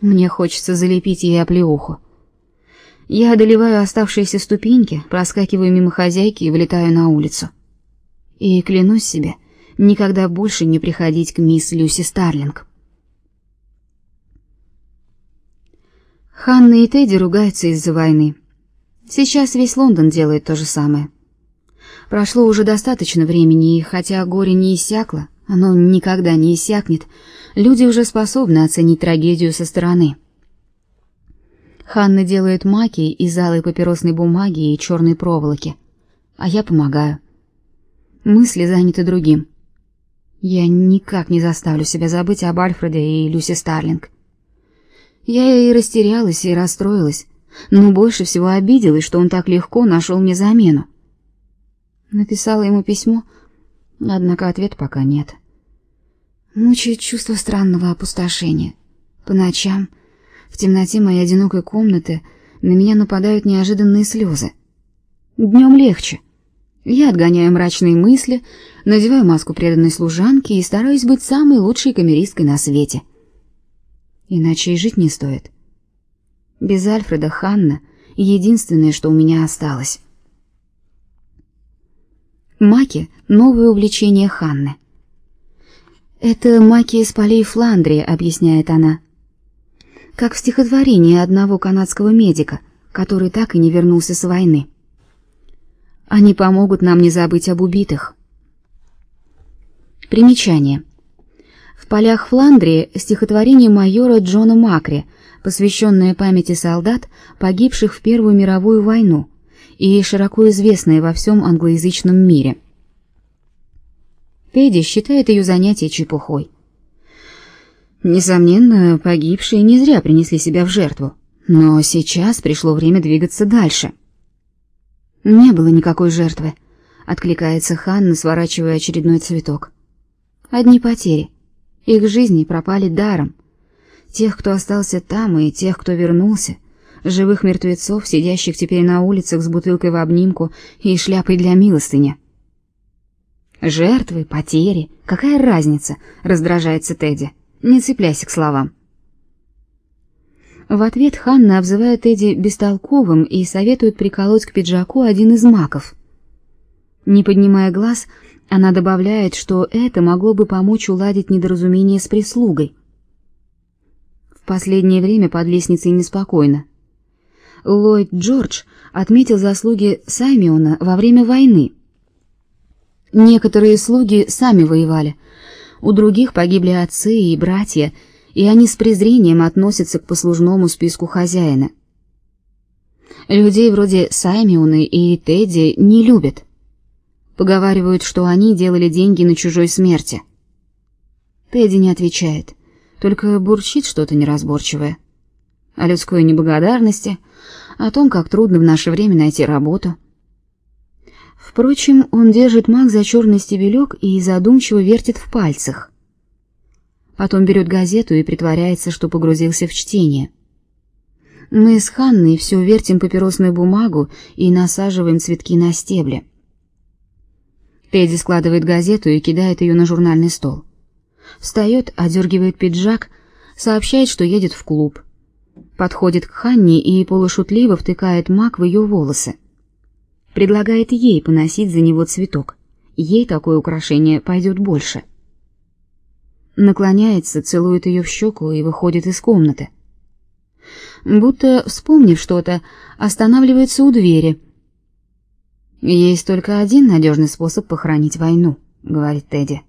Мне хочется залепить ей оплеуху. Я одолеваю оставшиеся ступеньки, проскакиваю мимо хозяйки и вылетаю на улицу. И клянусь себе, никогда больше не приходить к мисс Люси Старлинг. Ханна и Тедди ругаются из-за войны. Сейчас весь Лондон делает то же самое. Прошло уже достаточно времени, и хотя горе не иссякло, оно никогда не иссякнет, люди уже способны оценить трагедию со стороны. Ханна делает маки из алой папиросной бумаги и черной проволоки, а я помогаю. Мысли заняты другим. Я никак не заставлю себя забыть об Альфреде и Люси Старлинг. Я и растерялась, и расстроилась, но больше всего обиделась, что он так легко нашел мне замену. Написала ему письмо, однако ответ пока нет. Мучает чувство странного опустошения. По ночам, в темноте моей одинокой комнаты, на меня нападают неожиданные слезы. Днем легче. Я отгоняю мрачные мысли, надеваю маску преданной служанки и стараюсь быть самой лучшей камеристкой на свете. Иначе и жить не стоит. Без Альфреда Ханна — единственное, что у меня осталось. Маки — новое увлечение Ханны. «Это маки из полей Фландрии», — объясняет она. Как в стихотворении одного канадского медика, который так и не вернулся с войны. Они помогут нам не забыть об убитых. Примечание. В полях Фландрии стихотворение майора Джона Макри, посвященное памяти солдат, погибших в Первую мировую войну, и широко известная во всем англоязычном мире. Педи считает ее занятие чепухой. Несомненно, погибшие не зря принесли себя в жертву, но сейчас пришло время двигаться дальше. Не было никакой жертвы, откликается Ханна, сворачивая очередной цветок. Одни потери. Их жизни пропали даром. Тех, кто остался там, и тех, кто вернулся, живых мертвецов, сидящих теперь на улицах с бутылкой в обнимку и шляпой для милостыни. Жертвы, потери, какая разница, раздражается Тедди. Не цепляйся к словам. В ответ Ханна обзывает Тедди бестолковым и советует приколоть к пиджаку один из маков. Не поднимая глаз, она добавляет, что это могло бы помочь уладить недоразумение с прислугой. В последнее время под лестницей неспокойно. Ллойд Джордж отметил заслуги Саймиона во время войны. Некоторые слуги сами воевали, у других погибли отцы и братья, и они с презрением относятся к послужному списку хозяина. Людей вроде Саймиона и Тедди не любят. Поговаривают, что они делали деньги на чужой смерти. Тедди не отвечает, только бурчит что-то неразборчивое. О людской неблагодарности, о том, как трудно в наше время найти работу. Впрочем, он держит маг за черный стебелек и задумчиво вертит в пальцах. Потом берет газету и притворяется, что погрузился в чтение. Мы с Ханной все вертим папиросную бумагу и насаживаем цветки на стебли. Тедди складывает газету и кидает ее на журнальный стол. Встает, одергивает пиджак, сообщает, что едет в клуб. Подходит к Ханне и полушутливо втыкает мак в ее волосы. Предлагает ей поносить за него цветок. Ей такое украшение пойдет больше. Наклоняется, целует ее в щеку и выходит из комнаты. Будто, вспомнив что-то, останавливается у двери — есть только один надежный способ похоронить войну, говорит Тедди.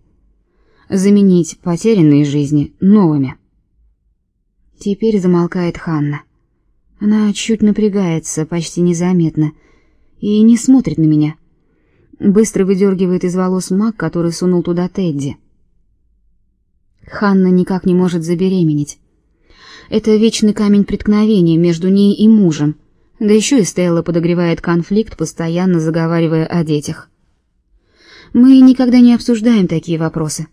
Заменить потерянные жизни новыми. Теперь замолкает Ханна. Она чуть напрягается, почти незаметно, и не смотрит на меня. Быстро выдергивает из волос мак, который сунул туда Тедди. Ханна никак не может забеременеть. Это вечный камень преткновения между ней и мужем — да еще и Стелла подогревает конфликт, постоянно заговаривая о детях. Мы никогда не обсуждаем такие вопросы.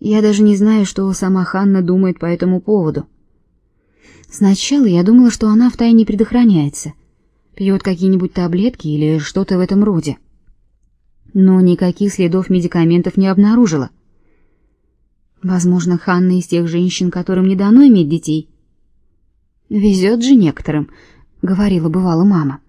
Я даже не знаю, что сама Ханна думает по этому поводу. Сначала я думала, что она втайне предохраняется, пьет какие-нибудь таблетки или что-то в этом роде. Но никаких следов медикаментов не обнаружила. Возможно, Ханна из тех женщин, которым не дано иметь детей. Везет же некоторым, говорила бывало мама.